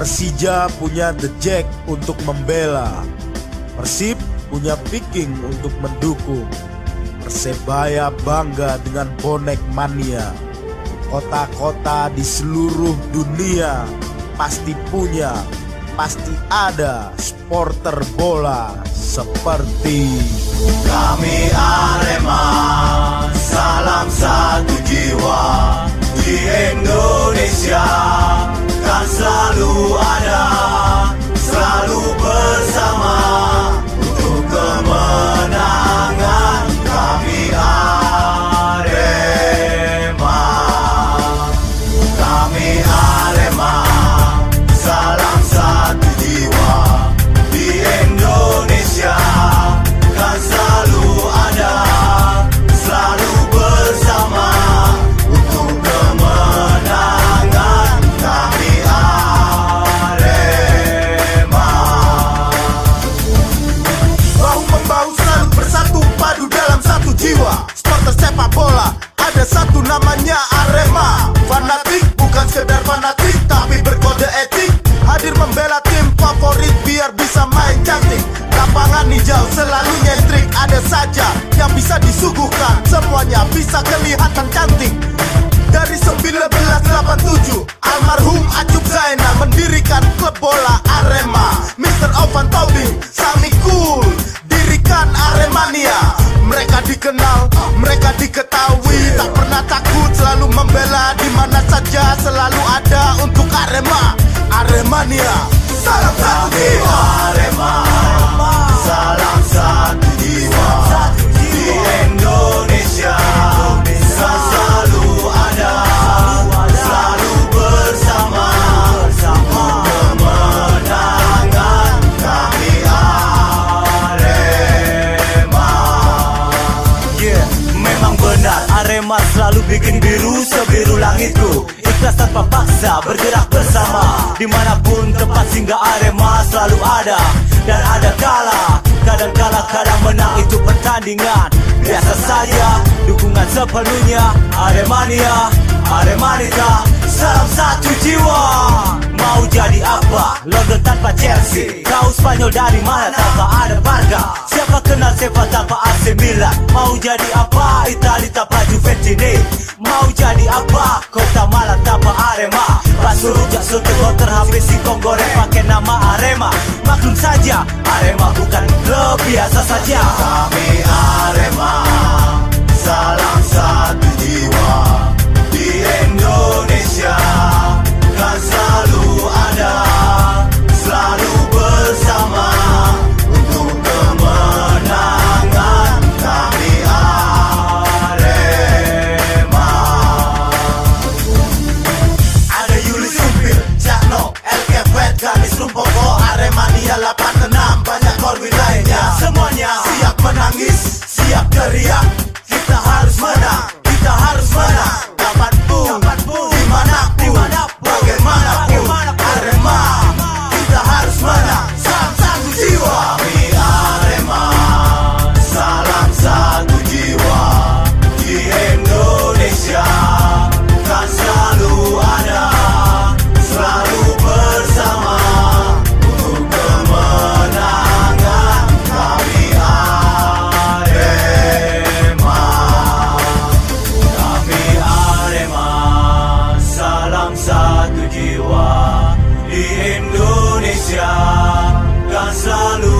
Persija punya The Jack untuk membela. Persib punya Viking untuk mendukung. Persebaya bangga dengan bonek mania. Kota-kota di seluruh dunia pasti punya, pasti ada supporter bola seperti kami Arema. Salam satu jiwa dikenal, mereka diketahui. Tak pernah takut, selalu membela di mana saja. Selalu ada untuk Arema Aremania. Salam satu Arema, Arema selalu bikin biru sebiru langitku. Ikhlas tanpa paksa bergerak bersama. Dimanapun tempat singgah Arema selalu ada Dan ada kala. Kadang kala kadang menang itu pertandingan. Biasa saja dukungan sepenuhnya. Aremania Aremanita Salam satu jiwa. Mau jadi apa? London tanpa Chelsea. Kau Spanyol dari mana? Tanpa ada Barca Siapa kenal siapa tanpa AC Milan. Mau jadi apa? Itali tanpa Juventus Mau jadi apa? Kota Malang tanpa Arema. Bakso rujak soto kotor habis singkong goreng pakai nama Arema. Maklum saja Arema bukan klub biasa saja. Kami Arema. Salam Aremania 86,